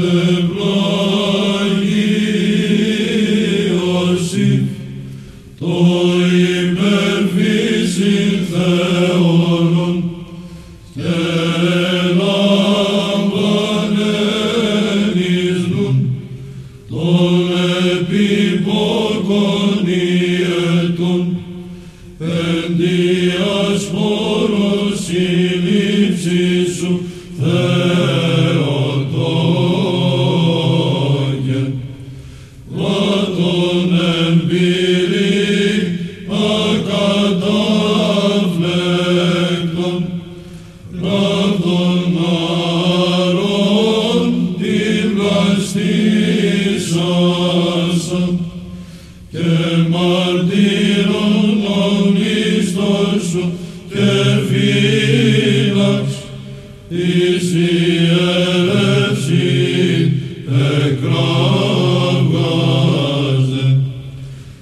τε πλαγιος το υπερβεις οτι ορον τε λαμβανεις δον η ετον εν διας. Ελπίδη ακαταφλεγόν. Ραδόν νερόντι και μαρτύρον τον και φίλαξ τη Ιερεύνη εγκραύμα.